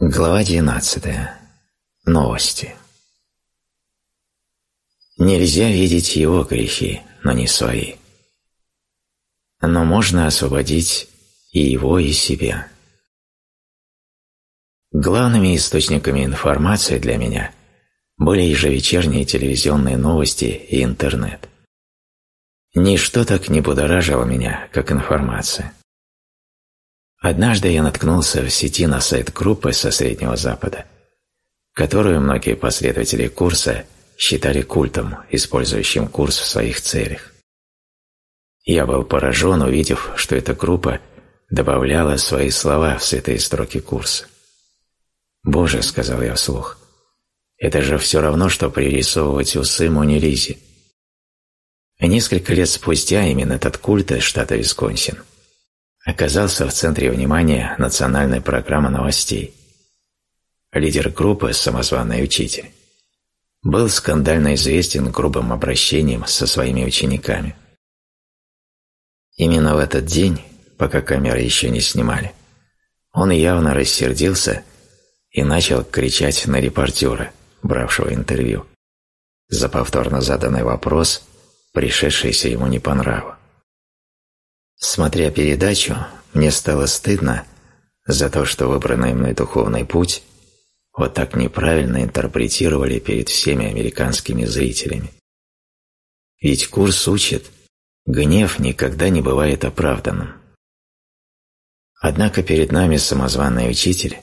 Глава 12. Новости. Нельзя видеть его грехи, но не свои. Но можно освободить и его, и себя. Главными источниками информации для меня были ежевечерние телевизионные новости и интернет. Ничто так не будоражило меня, как информация. Однажды я наткнулся в сети на сайт группы со Среднего Запада, которую многие последователи курса считали культом, использующим курс в своих целях. Я был поражен, увидев, что эта группа добавляла свои слова в святые строки курса. «Боже», — сказал я вслух, — «это же все равно, что пририсовывать усы Мони Лизе». Несколько лет спустя именно этот культ из штата Висконсин – оказался в центре внимания национальной программы новостей. Лидер группы «Самозваный учитель» был скандально известен грубым обращением со своими учениками. Именно в этот день, пока камеры еще не снимали, он явно рассердился и начал кричать на репортера, бравшего интервью, за повторно заданный вопрос, пришедшийся ему не по нраву. Смотря передачу, мне стало стыдно за то, что выбранный мной духовный путь вот так неправильно интерпретировали перед всеми американскими зрителями. Ведь курс учит, гнев никогда не бывает оправданным. Однако перед нами самозваный учитель,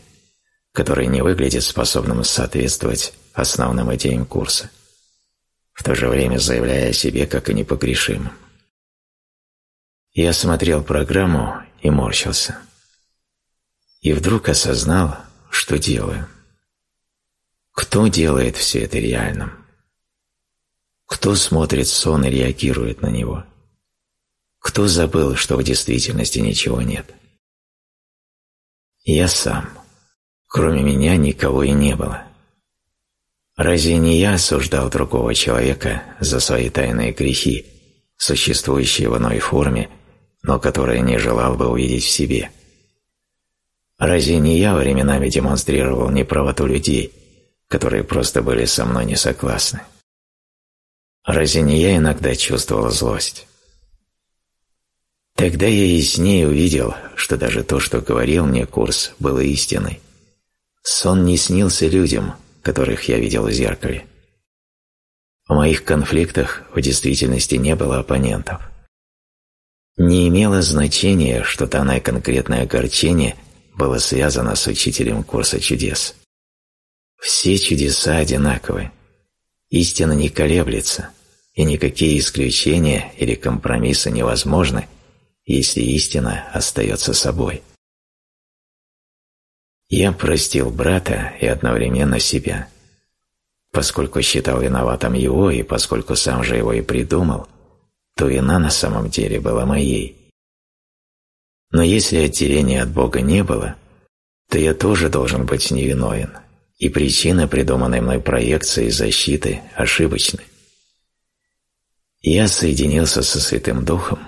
который не выглядит способным соответствовать основным идеям курса, в то же время заявляя о себе как о непогрешимом. Я смотрел программу и морщился. И вдруг осознал, что делаю. Кто делает все это реальным? Кто смотрит сон и реагирует на него? Кто забыл, что в действительности ничего нет? Я сам. Кроме меня никого и не было. Разве не я осуждал другого человека за свои тайные грехи, существующие в иной форме но которое не желал бы увидеть в себе. Разве не я временами демонстрировал неправоту людей, которые просто были со мной не согласны? Разве не я иногда чувствовал злость? Тогда я яснее увидел, что даже то, что говорил мне курс, было истиной. Сон не снился людям, которых я видел в зеркале. В моих конфликтах в действительности не было оппонентов не имело значения, что данное конкретное огорчение было связано с учителем курса чудес. Все чудеса одинаковы. Истина не колеблется, и никакие исключения или компромиссы невозможны, если истина остается собой. Я простил брата и одновременно себя. Поскольку считал виноватым его, и поскольку сам же его и придумал – то вина на самом деле была моей. Но если отделения от Бога не было, то я тоже должен быть невиновен, и причина придуманной мной проекции защиты ошибочны. Я соединился со Святым Духом,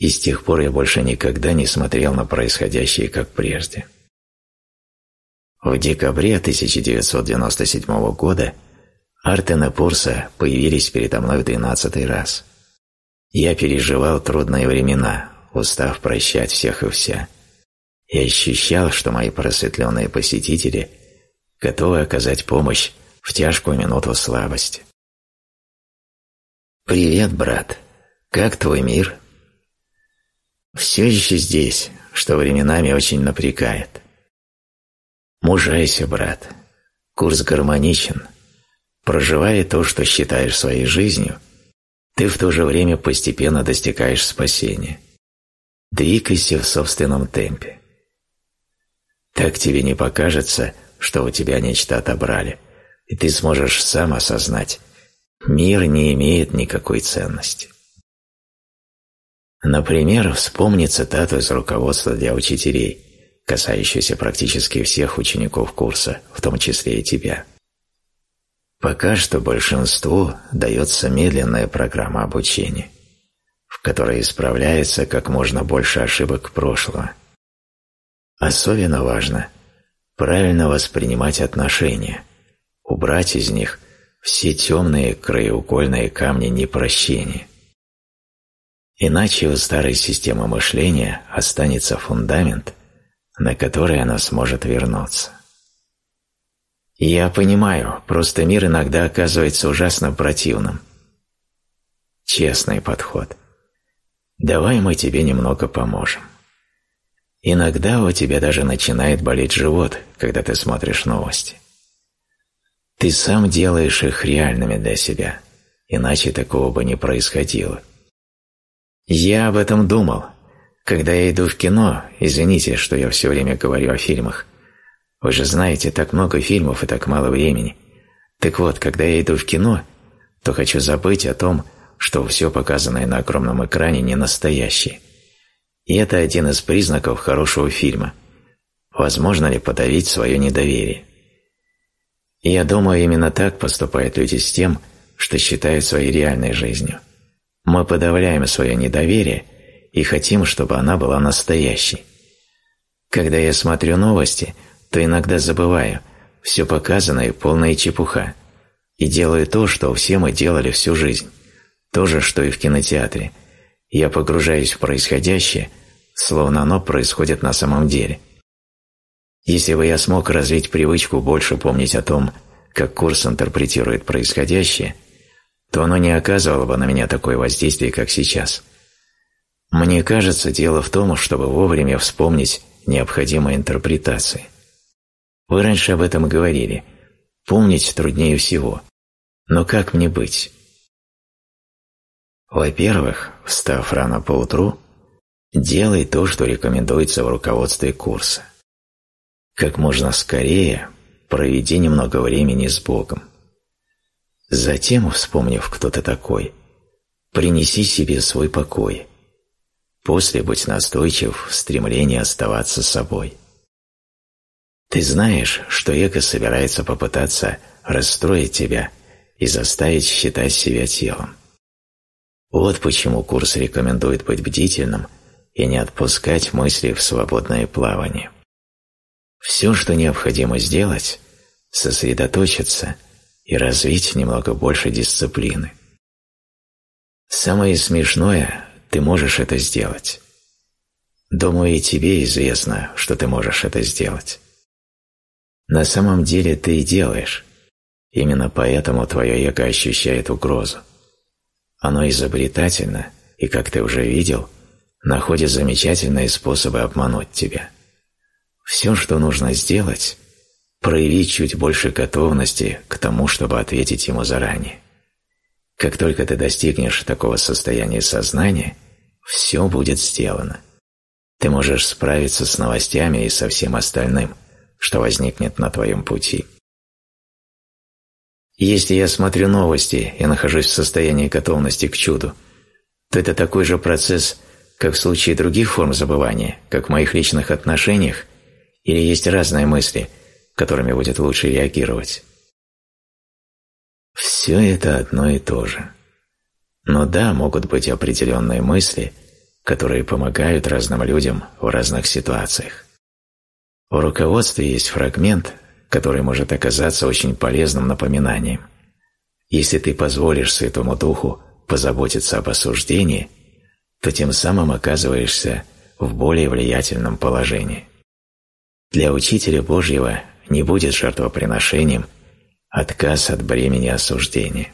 и с тех пор я больше никогда не смотрел на происходящее как прежде. В декабре 1997 года Артен и Пурса появились передо мной в двенадцатый раз – я переживал трудные времена, устав прощать всех и вся. И ощущал, что мои просветленные посетители готовы оказать помощь в тяжкую минуту слабости. «Привет, брат. Как твой мир?» «Все еще здесь, что временами очень напрягает». «Мужайся, брат. Курс гармоничен. Проживая то, что считаешь своей жизнью – ты в то же время постепенно достигаешь спасения. Двигайся в собственном темпе. Так тебе не покажется, что у тебя нечто отобрали, и ты сможешь сам осознать, мир не имеет никакой ценности. Например, вспомни цитату из руководства для учителей, касающуюся практически всех учеников курса, в том числе и тебя. Пока что большинству дается медленная программа обучения, в которой исправляется как можно больше ошибок прошлого. Особенно важно правильно воспринимать отношения, убрать из них все темные краеугольные камни непрощения. Иначе у старой системы мышления останется фундамент, на который она сможет вернуться. Я понимаю, просто мир иногда оказывается ужасно противным. Честный подход. Давай мы тебе немного поможем. Иногда у тебя даже начинает болеть живот, когда ты смотришь новости. Ты сам делаешь их реальными для себя, иначе такого бы не происходило. Я об этом думал. Когда я иду в кино, извините, что я все время говорю о фильмах. Вы же знаете, так много фильмов и так мало времени. Так вот, когда я иду в кино, то хочу забыть о том, что все показанное на огромном экране не настоящее. И это один из признаков хорошего фильма. Возможно ли подавить свое недоверие? И я думаю, именно так поступают люди с тем, что считают своей реальной жизнью. Мы подавляем свое недоверие и хотим, чтобы она была настоящей. Когда я смотрю новости, то иногда забываю, все показанное – полная чепуха, и делаю то, что все мы делали всю жизнь, то же, что и в кинотеатре. Я погружаюсь в происходящее, словно оно происходит на самом деле – если бы я смог развить привычку больше помнить о том, как курс интерпретирует происходящее, то оно не оказывало бы на меня такое воздействие, как сейчас. Мне кажется, дело в том, чтобы вовремя вспомнить необходимые интерпретации. Вы раньше об этом говорили. Помнить труднее всего. Но как мне быть? Во-первых, встав рано поутру, делай то, что рекомендуется в руководстве курса как можно скорее проведи немного времени с Богом. Затем, вспомнив, кто ты такой, принеси себе свой покой. После будь настойчив в стремлении оставаться собой. Ты знаешь, что эго собирается попытаться расстроить тебя и заставить считать себя телом. Вот почему курс рекомендует быть бдительным и не отпускать мысли в свободное плавание. Все, что необходимо сделать, сосредоточиться и развить немного больше дисциплины. Самое смешное, ты можешь это сделать. Думаю, и тебе известно, что ты можешь это сделать. На самом деле ты и делаешь. Именно поэтому твое эго ощущает угрозу. Оно изобретательно и, как ты уже видел, находит замечательные способы обмануть тебя. Все, что нужно сделать, проявить чуть больше готовности к тому, чтобы ответить ему заранее. Как только ты достигнешь такого состояния сознания, все будет сделано. Ты можешь справиться с новостями и со всем остальным, что возникнет на твоем пути. Если я смотрю новости и нахожусь в состоянии готовности к чуду, то это такой же процесс, как в случае других форм забывания, как в моих личных отношениях или есть разные мысли, которыми будет лучше реагировать? Все это одно и то же. Но да, могут быть определенные мысли, которые помогают разным людям в разных ситуациях. В руководстве есть фрагмент, который может оказаться очень полезным напоминанием. Если ты позволишь Святому Духу позаботиться об осуждении, то тем самым оказываешься в более влиятельном положении. Для Учителя Божьего не будет жертвоприношением отказ от бремени осуждения.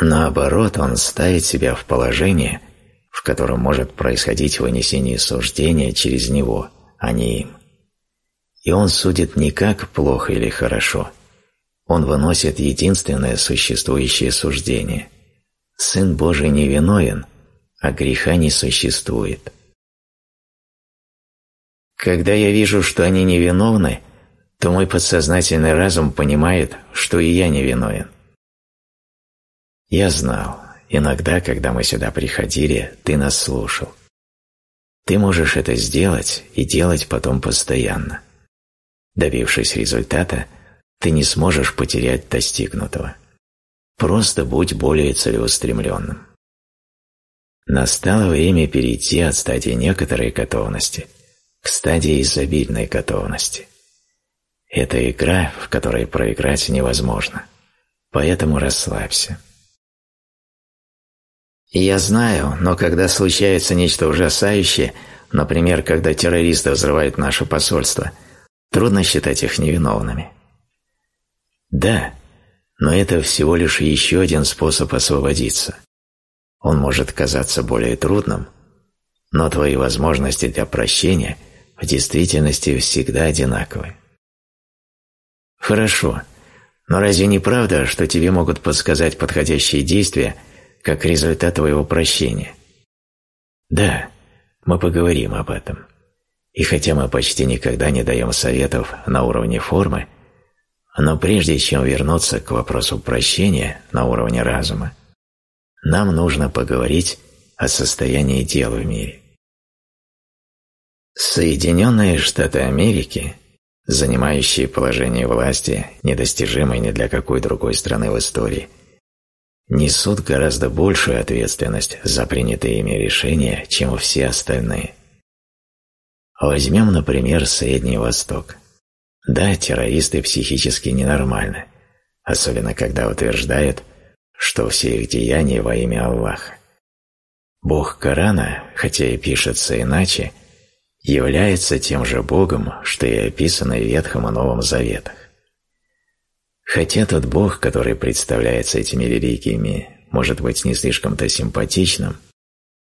Наоборот, он ставит себя в положение, в котором может происходить вынесение суждения через него, а не им. И он судит не как плохо или хорошо, он выносит единственное существующее суждение. Сын Божий не виновен, а греха не существует. Когда я вижу, что они невиновны, то мой подсознательный разум понимает, что и я невиновен. Я знал, иногда, когда мы сюда приходили, ты нас слушал. Ты можешь это сделать и делать потом постоянно. Добившись результата, ты не сможешь потерять достигнутого. Просто будь более целеустремленным. Настало время перейти от стадии некоторой готовности к стадии изобильной готовности. Это игра, в которой проиграть невозможно, поэтому расслабься. Я знаю, но когда случается нечто ужасающее, например, когда террористы взрывают наше посольство, трудно считать их невиновными. Да, но это всего лишь еще один способ освободиться. Он может казаться более трудным, но твои возможности для прощения в действительности всегда одинаковы. Хорошо, но разве не правда, что тебе могут подсказать подходящие действия как результат твоего прощения? Да, мы поговорим об этом. И хотя мы почти никогда не даем советов на уровне формы, но прежде чем вернуться к вопросу прощения на уровне разума, нам нужно поговорить о состоянии дел в мире. Соединенные Штаты Америки, занимающие положение власти, недостижимое ни для какой другой страны в истории, несут гораздо большую ответственность за принятые ими решения, чем все остальные. Возьмем, например, Средний Восток – да, террористы психически ненормальны, особенно когда утверждают, что все их деяния во имя Аллаха. Бог Корана, хотя и пишется иначе, является тем же Богом, что и описано в Ветхом и Новом Заветах. Хотя тот Бог, который представляется этими религиями, может быть не слишком-то симпатичным,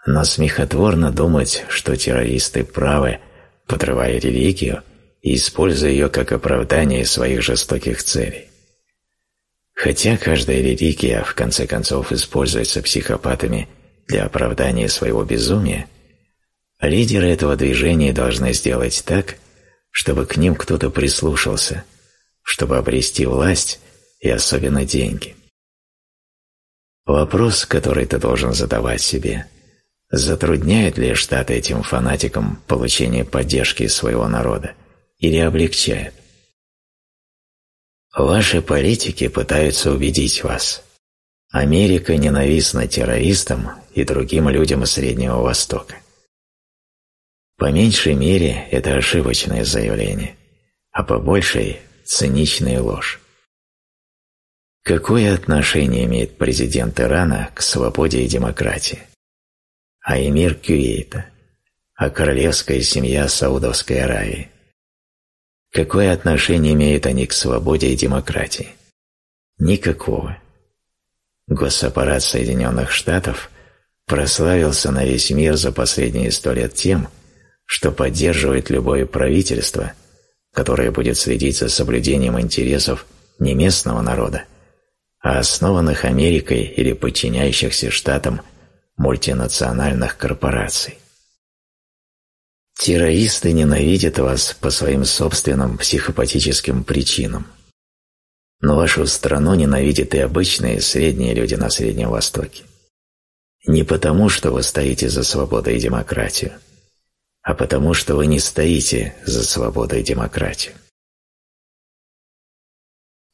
но смехотворно думать, что террористы правы, подрывая религию, и используя ее как оправдание своих жестоких целей. Хотя каждая религия в конце концов используется психопатами для оправдания своего безумия, лидеры этого движения должны сделать так, чтобы к ним кто-то прислушался, чтобы обрести власть и особенно деньги. Вопрос, который ты должен задавать себе, затрудняет ли штат этим фанатикам получение поддержки своего народа или облегчает. Ваши политики пытаются убедить вас. Америка ненавистна террористам и другим людям Среднего Востока. По меньшей мере это ошибочное заявление, а по большей – циничная ложь. Какое отношение имеет президент Ирана к свободе и демократии? А эмир Кювейта? А королевская семья Саудовской Аравии? Какое отношение имеют они к свободе и демократии? Никакого. Госаппарат Соединенных Штатов прославился на весь мир за последние сто лет тем, что поддерживает любое правительство, которое будет следить за соблюдением интересов не местного народа, а основанных Америкой или подчиняющихся штатам мультинациональных корпораций. Террористы ненавидят вас по своим собственным психопатическим причинам. Но вашу страну ненавидят и обычные средние люди на Среднем Востоке. Не потому, что вы стоите за свободу и демократию, а потому, что вы не стоите за свободу и демократию.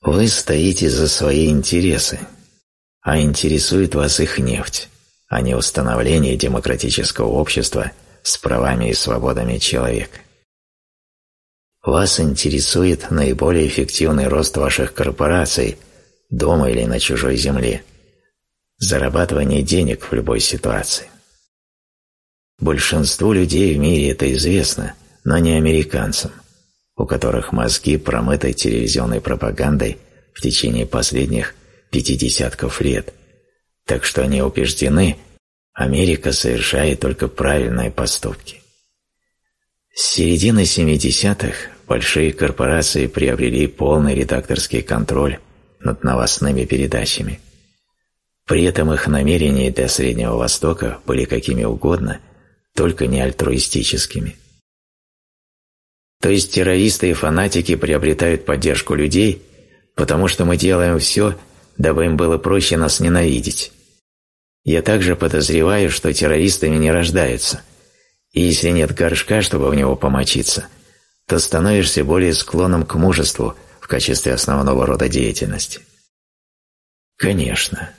Вы стоите за свои интересы, а интересует вас их нефть, а не установление демократического общества – с правами и свободами человека. Вас интересует наиболее эффективный рост ваших корпораций дома или на чужой земле, зарабатывание денег в любой ситуации. Большинству людей в мире это известно, но не американцам, у которых мозги промыты телевизионной пропагандой в течение последних пяти десятков лет, так что они убеждены, Америка совершает только правильные поступки. С середины 70-х большие корпорации приобрели полный редакторский контроль над новостными передачами. При этом их намерения для Среднего Востока были какими угодно, только не альтруистическими. То есть террористы и фанатики приобретают поддержку людей, потому что мы делаем все, дабы им было проще нас ненавидеть, я также подозреваю, что террористами не рождаются, и если нет горшка, чтобы в него помочиться, то становишься более склонным к мужеству в качестве основного рода деятельности. Конечно.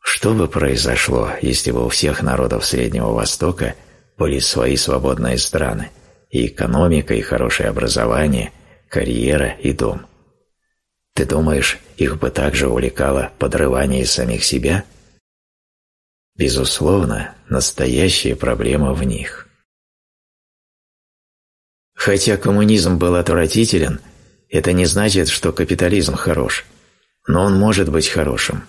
Что бы произошло, если бы у всех народов Среднего Востока были свои свободные страны, и экономика, и хорошее образование, карьера и дом. Ты думаешь, их бы также увлекало подрывание самих себя? Безусловно, настоящая проблема в них. Хотя коммунизм был отвратителен, это не значит, что капитализм хорош, но он может быть хорошим.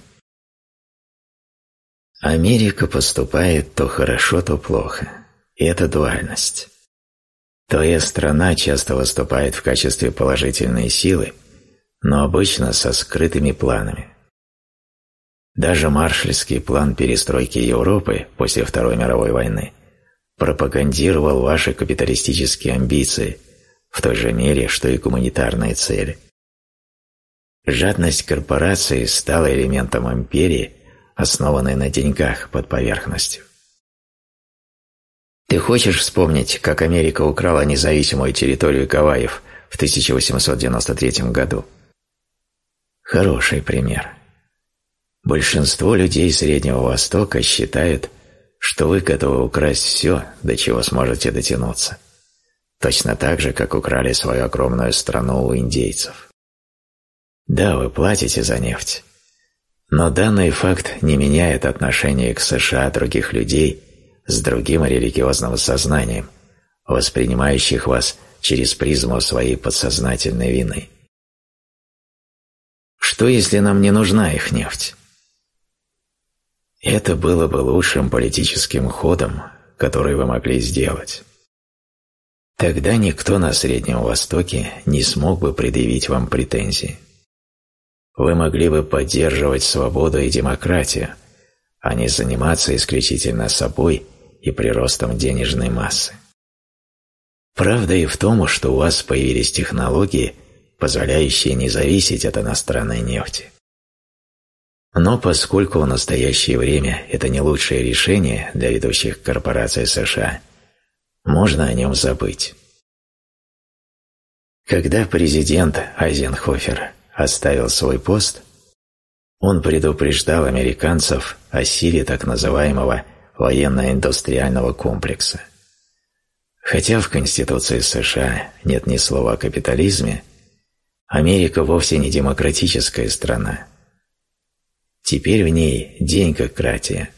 Америка поступает то хорошо, то плохо. И это дуальность. Твоя страна часто выступает в качестве положительной силы, но обычно со скрытыми планами. Даже маршальский план перестройки Европы после Второй мировой войны пропагандировал ваши капиталистические амбиции в той же мере, что и гуманитарные цели. Жадность корпораций стала элементом империи, основанной на деньгах под поверхностью. Ты хочешь вспомнить, как Америка украла независимую территорию Гавайев в 1893 году? Хороший пример. Большинство людей Среднего Востока считают, что вы готовы украсть все, до чего сможете дотянуться. Точно так же, как украли свою огромную страну у индейцев. Да, вы платите за нефть. Но данный факт не меняет отношение к США других людей с другим религиозным сознанием, воспринимающих вас через призму своей подсознательной вины. Что если нам не нужна их нефть? Это было бы лучшим политическим ходом, который вы могли сделать. Тогда никто на Среднем Востоке не смог бы предъявить вам претензии. Вы могли бы поддерживать свободу и демократию, а не заниматься исключительно собой и приростом денежной массы. Правда и в том, что у вас появились технологии, позволяющие не зависеть от иностранной нефти. Но поскольку в настоящее время это не лучшее решение для ведущих корпораций США, можно о нем забыть. Когда президент Айзенхофер оставил свой пост, он предупреждал американцев о силе так называемого военно-индустриального комплекса. Хотя в Конституции США нет ни слова о капитализме, Америка вовсе не демократическая страна. Теперь в ней деньгократия.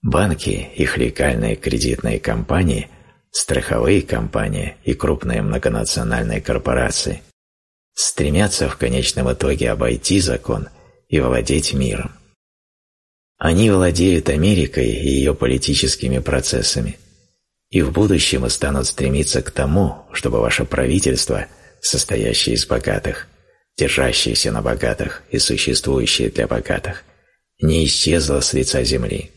Банки, их легальные кредитные компании, страховые компании и крупные многонациональные корпорации стремятся в конечном итоге обойти закон и владеть миром. Они владеют Америкой и ее политическими процессами, и в будущем станут стремиться к тому, чтобы ваше правительство, состоящее из богатых, держащееся на богатых и существующее для богатых, не исчезло с лица земли.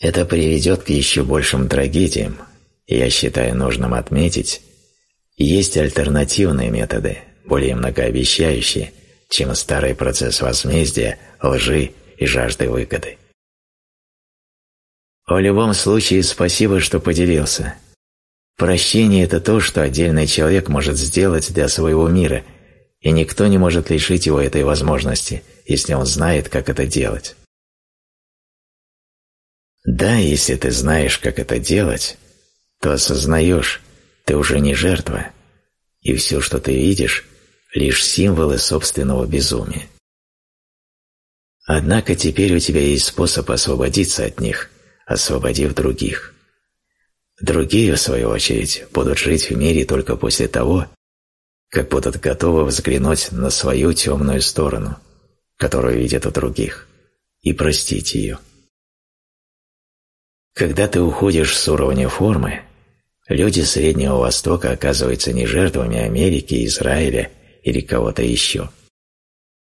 Это приведет к еще большим трагедиям, и я считаю нужным отметить, есть альтернативные методы, более многообещающие, чем старый процесс возмездия, лжи и жажды выгоды. В любом случае, спасибо, что поделился. Прощение – это то, что отдельный человек может сделать для своего мира, и никто не может лишить его этой возможности, если он знает, как это делать. Да, если ты знаешь, как это делать, то осознаешь, ты уже не жертва, и все, что ты видишь, лишь символы собственного безумия. Однако теперь у тебя есть способ освободиться от них, освободив других. Другие, в свою очередь, будут жить в мире только после того, как будут готовы взглянуть на свою темную сторону, которую видят у других, и простить ее. Когда ты уходишь с уровня формы, Люди Среднего Востока оказываются не жертвами Америки, Израиля или кого-то еще.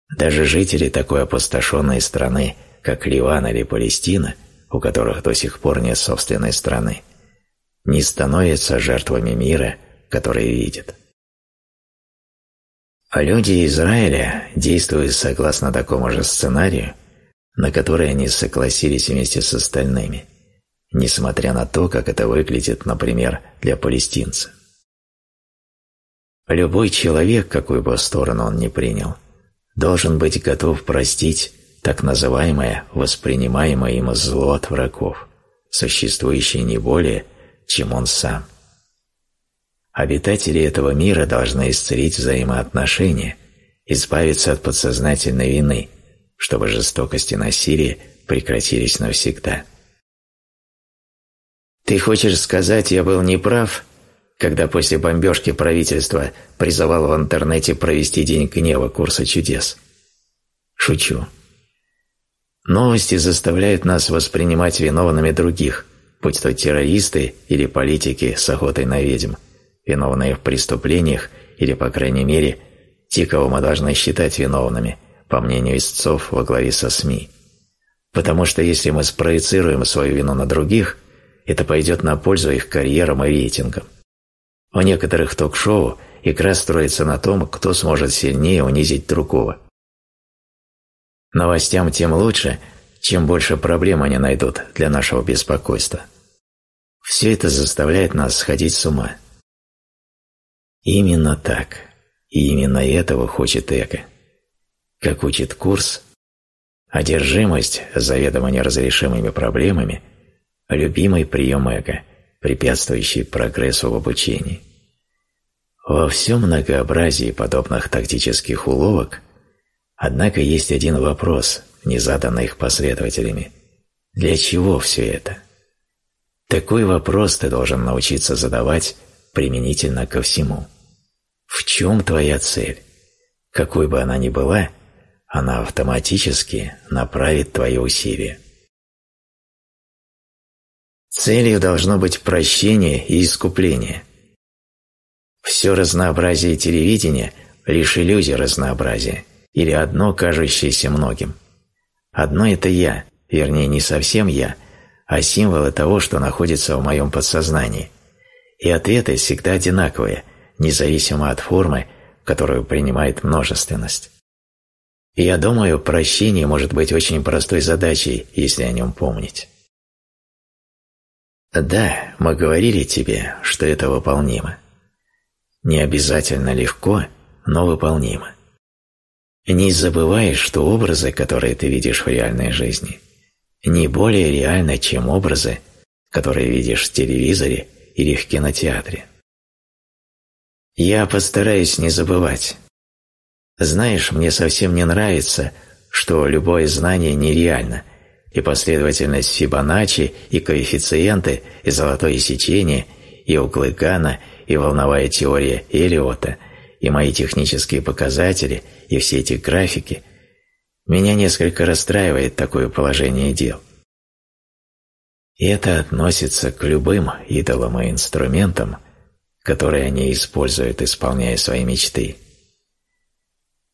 Даже жители такой опустошенной страны, как Ливан или Палестина, у которых до сих пор нет собственной страны, не становятся жертвами мира, который видят. А люди Израиля действуют согласно такому же сценарию, на который они согласились вместе с остальными – несмотря на то, как это выглядит, например, для палестинца. Любой человек, какую бы сторону он ни принял, должен быть готов простить так называемое воспринимаемое им зло от врагов, существующее не более, чем он сам. Обитатели этого мира должны исцелить взаимоотношения, избавиться от подсознательной вины, чтобы жестокость и насилие прекратились навсегда. Ты хочешь сказать, я был неправ, когда после бомбежки правительства призывал в интернете провести День гнева курса чудес? Шучу. Новости заставляют нас воспринимать виновными других, будь то террористы или политики с охотой на ведьм, виновные в преступлениях или, по крайней мере, те, кого мы должны считать виновными, по мнению истцов во главе со СМИ. Потому что если мы спроецируем свою вину на других, это пойдет на пользу их карьерам и рейтингам. У некоторых ток-шоу игра строится на том, кто сможет сильнее унизить другого. Новостям тем лучше, чем больше проблем они найдут для нашего беспокойства. Все это заставляет нас сходить с ума. Именно так, и именно этого хочет эго. Как учит курс, одержимость заведомо неразрешимыми проблемами – любимый прием эго, препятствующий прогрессу в обучении. Во всем многообразии подобных тактических уловок, однако, есть один вопрос, не заданный их последователями. Для чего все это? Такой вопрос ты должен научиться задавать применительно ко всему. В чем твоя цель? Какой бы она ни была, она автоматически направит твои усилия. Целью должно быть прощение и искупление. Все разнообразие телевидения – лишь иллюзия разнообразия или одно, кажущееся многим. Одно – это я, вернее, не совсем я, а символы того, что находится в моем подсознании. И ответы всегда одинаковые, независимо от формы, которую принимает множественность. И я думаю, прощение может быть очень простой задачей, если о нем помнить. Да, мы говорили тебе, что это выполнимо. Не обязательно легко, но выполнимо. Не забывай, что образы, которые ты видишь в реальной жизни, не более реальны, чем образы, которые видишь в телевизоре или в кинотеатре. Я постараюсь не забывать. Знаешь, мне совсем не нравится, что любое знание нереально, и последовательность Фибоначчи, и коэффициенты, и золотое сечение, и углы Гана, и волновая теория Элиота, и мои технические показатели, и все эти графики. Меня несколько расстраивает такое положение дел. И это относится к любым идолам и инструментам, которые они используют, исполняя свои мечты.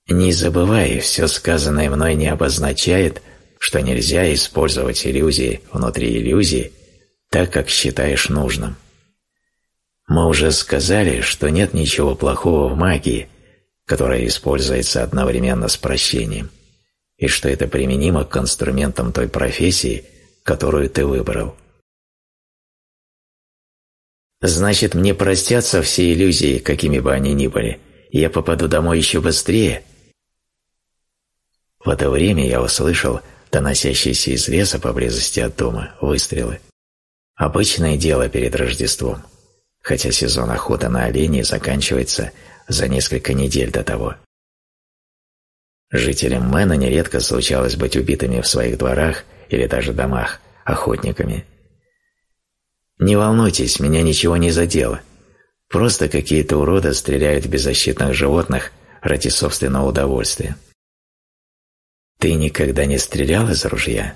Не забывай, все сказанное мной не обозначает, что нельзя использовать иллюзии внутри иллюзии так, как считаешь нужным. Мы уже сказали, что нет ничего плохого в магии, которая используется одновременно с прощением, и что это применимо к инструментам той профессии, которую ты выбрал. Значит, мне простятся все иллюзии, какими бы они ни были, и я попаду домой еще быстрее. В это время я услышал доносящиеся из леса поблизости от дома выстрелы. Обычное дело перед Рождеством, хотя сезон охоты на оленей заканчивается за несколько недель до того. Жителям Мэна нередко случалось быть убитыми в своих дворах или даже домах охотниками – не волнуйтесь, меня ничего не задело. Просто какие-то уроды стреляют в беззащитных животных ради собственного удовольствия. Ты никогда не стрелял из ружья?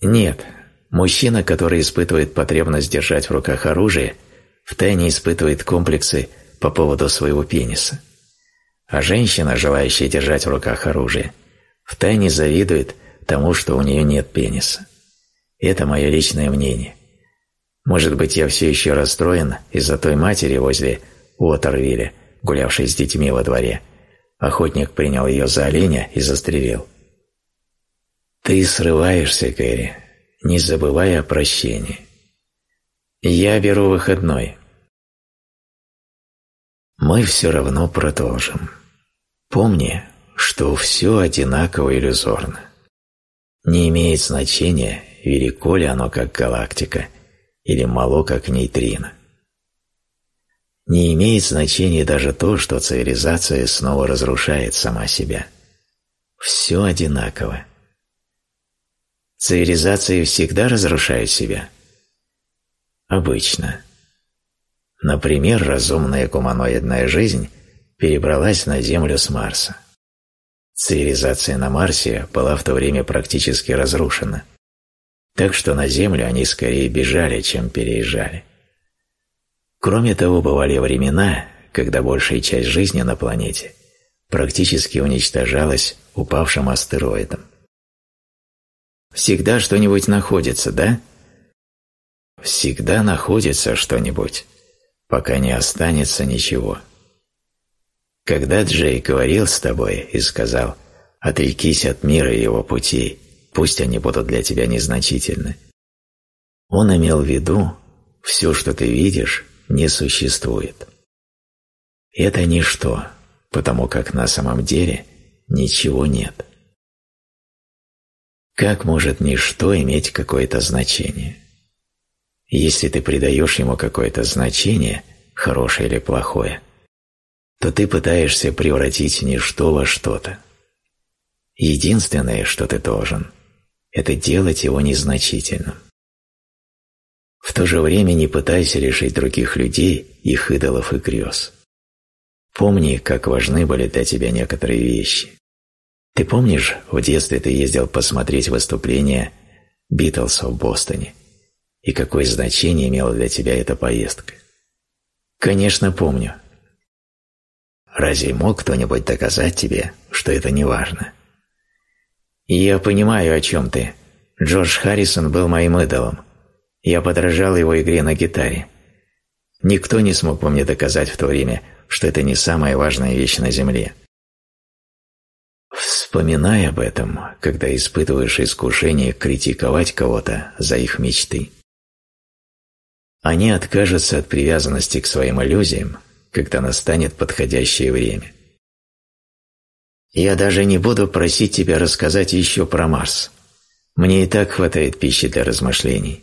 Нет. Мужчина, который испытывает потребность держать в руках оружие, втайне испытывает комплексы по поводу своего пениса. А женщина, желающая держать в руках оружие, втайне завидует тому, что у нее нет пениса. Это мое личное мнение. Может быть, я все еще расстроен из-за той матери возле Уотервилля, гулявшей с детьми во дворе. Охотник принял ее за оленя и застрелил. Ты срываешься, Кэрри, не забывая о прощении. Я беру выходной. Мы все равно продолжим. Помни, что все одинаково иллюзорно. Не имеет значения, велико ли оно как галактика – или мало как нейтрино. Не имеет значения даже то, что цивилизация снова разрушает сама себя. Все одинаково. Цивилизации всегда разрушают себя? Обычно. Например, разумная гуманоидная жизнь перебралась на Землю с Марса. Цивилизация на Марсе была в то время практически разрушена, так что на Землю они скорее бежали, чем переезжали. Кроме того, бывали времена, когда большая часть жизни на планете практически уничтожалась упавшим астероидом. Всегда что-нибудь находится, да? Всегда находится что-нибудь, пока не останется ничего. Когда Джей говорил с тобой и сказал «Отрекись от мира и его путей, пусть они будут для тебя незначительны», он имел в виду, все, что ты видишь, не существует. Это ничто, потому как на самом деле ничего нет. Как может ничто иметь какое-то значение? Если ты придаешь ему какое-то значение, хорошее или плохое, то ты пытаешься превратить ничто во что-то. Единственное, что ты должен, это делать его незначительным. В то же время не пытайся лишить других людей их идолов и грез. Помни, как важны были для тебя некоторые вещи. Ты помнишь, в детстве ты ездил посмотреть выступление Битлз в Бостоне? И какое значение имела для тебя эта поездка? Конечно, помню. Разве мог кто-нибудь доказать тебе, что это не важно? я понимаю, о чем ты. Джордж Харрисон был моим идолом. Я подражал его игре на гитаре. Никто не смог бы мне доказать в то время, что это не самая важная вещь на Земле. Вспоминай об этом, когда испытываешь искушение критиковать кого-то за их мечты. Они откажутся от привязанности к своим иллюзиям, когда настанет подходящее время. Я даже не буду просить тебя рассказать еще про Марс. Мне и так хватает пищи для размышлений.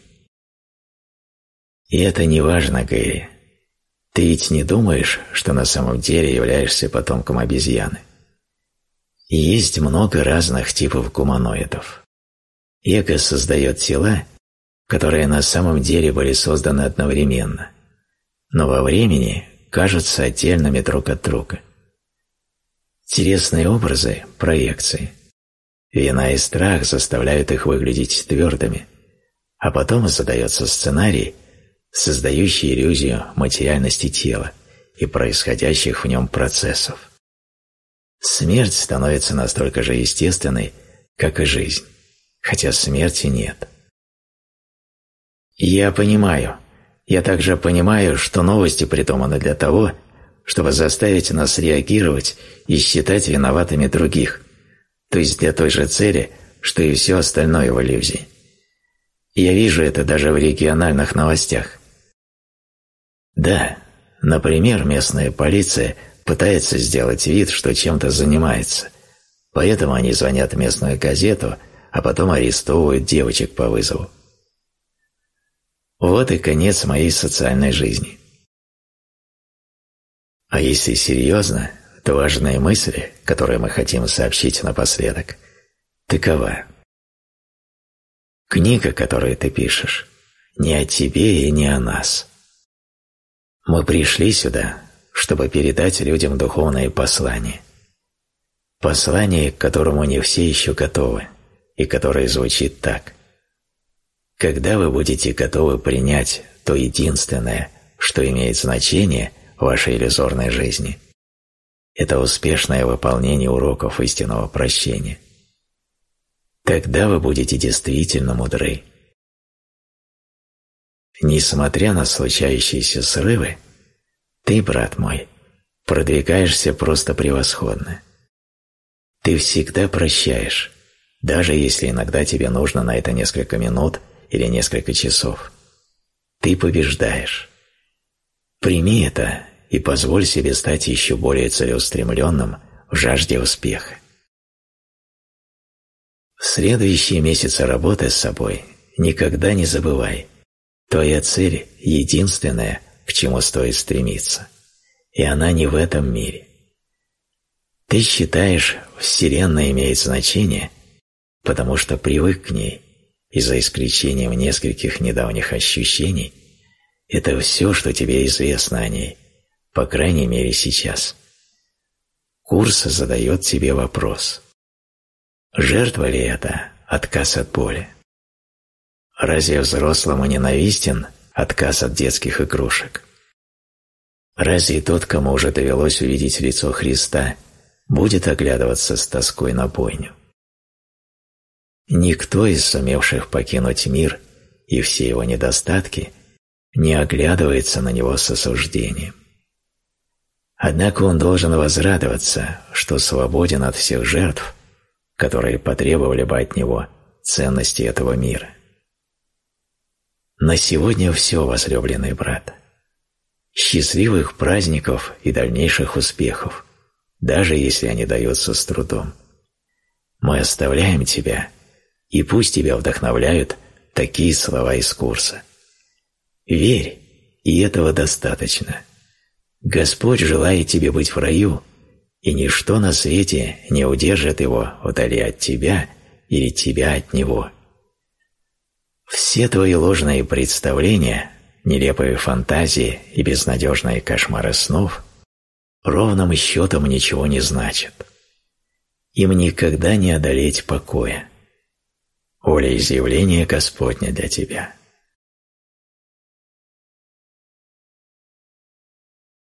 И это не важно, Гэри. Ты ведь не думаешь, что на самом деле являешься потомком обезьяны? И есть много разных типов гуманоидов. Эго создает тела, которые на самом деле были созданы одновременно, но во времени кажутся отдельными друг от друга. Интересные образы – проекции. Вина и страх заставляют их выглядеть твердыми, а потом задается сценарий, создающий иллюзию материальности тела и происходящих в нем процессов. Смерть становится настолько же естественной, как и жизнь, хотя смерти нет. Я понимаю. Я также понимаю, что новости придуманы для того, чтобы заставить нас реагировать и считать виноватыми других, то есть для той же цели, что и все остальное в иллюзии. Я вижу это даже в региональных новостях. Да, например, местная полиция пытается сделать вид, что чем-то занимается, поэтому они звонят в местную газету, а потом арестовывают девочек по вызову. Вот и конец моей социальной жизни. А если серьезно, то важная мысль, которую мы хотим сообщить напоследок, такова. Книга, которую ты пишешь, не о тебе и не о нас – мы пришли сюда, чтобы передать людям духовное послание. Послание, к которому не все еще готовы, и которое звучит так. Когда вы будете готовы принять то единственное, что имеет значение в вашей иллюзорной жизни, это успешное выполнение уроков истинного прощения. Тогда вы будете действительно мудры. Несмотря на случающиеся срывы, ты, брат мой, продвигаешься просто превосходно. Ты всегда прощаешь, даже если иногда тебе нужно на это несколько минут или несколько часов. Ты побеждаешь. Прими это и позволь себе стать еще более целеустремленным в жажде успеха. В следующие месяцы работы с собой никогда не забывай – Твоя цель – единственная, к чему стоит стремиться, и она не в этом мире. Ты считаешь, Вселенная имеет значение, потому что привык к ней, и за исключением нескольких недавних ощущений, это все, что тебе известно о ней, по крайней мере сейчас. Курс задает тебе вопрос. Жертва ли это отказ от боли? Разве взрослому ненавистен отказ от детских игрушек? Разве тот, кому уже довелось увидеть лицо Христа, будет оглядываться с тоской на бойню? Никто из сумевших покинуть мир и все его недостатки не оглядывается на него с осуждением. Однако он должен возрадоваться, что свободен от всех жертв, которые потребовали бы от него ценности этого мира. На сегодня все, возлюбленный брат. Счастливых праздников и дальнейших успехов, даже если они даются с трудом. Мы оставляем тебя, и пусть тебя вдохновляют такие слова из курса. Верь, и этого достаточно. Господь желает тебе быть в раю, и ничто на свете не удержит его вдали от тебя или тебя от него. Все твои ложные представления, нелепые фантазии и безнадежные кошмары снов ровным счетом ничего не значат. Им никогда не одолеть покоя. Воля изъявления Господня для тебя –